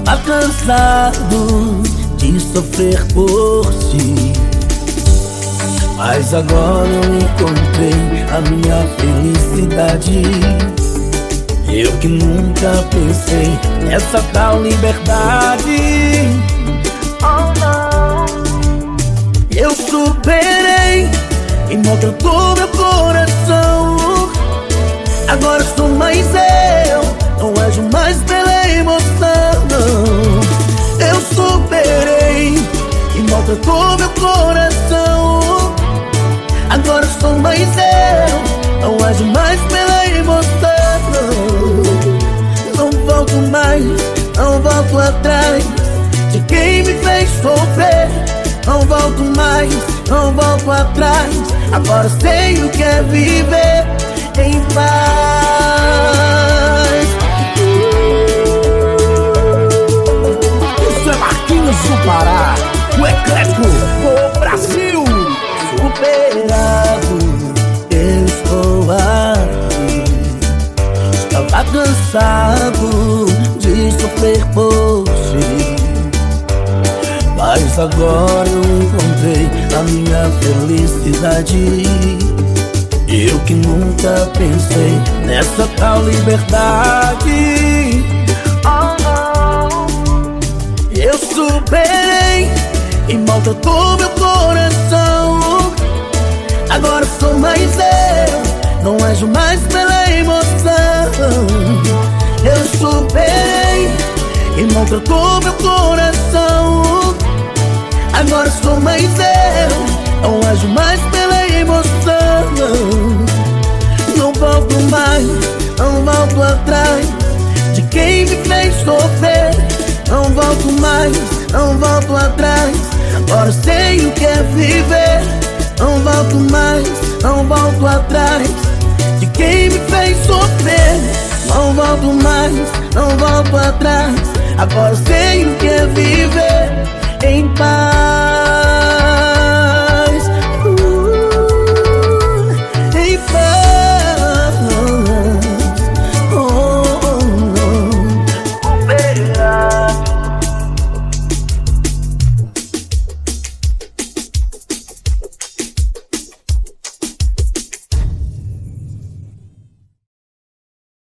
Estava cansado de sofrer por ti. Mas agora eu encontrei a minha felicidade. Eu que nunca pensei nessa tal liberdade. Oh não. Eu superei e maltratou meu Não ajo mais pela emoção. Não volto mais, não volto atrás De quem me fez sofrer. Não volto mais, não volto atrás Agora sei o que é viver em paz. Do Pará, o eclético do Brasil. Superado, por ti. Mas agora eu encontrei a minha felicidade. Eu que nunca pensei nessa tal liberdade. superei e maltratou meu coração. Agora sou mais eu, não ajo mais pela emoção. E maltratou meu coração. Agora sou mais eu, não ajo mais pela emoção. Não volto mais, não volto atrás de quem me fez sofrer. Não volto mais, não volto atrás Agora sei o que é viver Não volto mais, não volto atrás De quem me fez sofrer Não volto mais, não volto atrás Agora sei o que é viver Em paz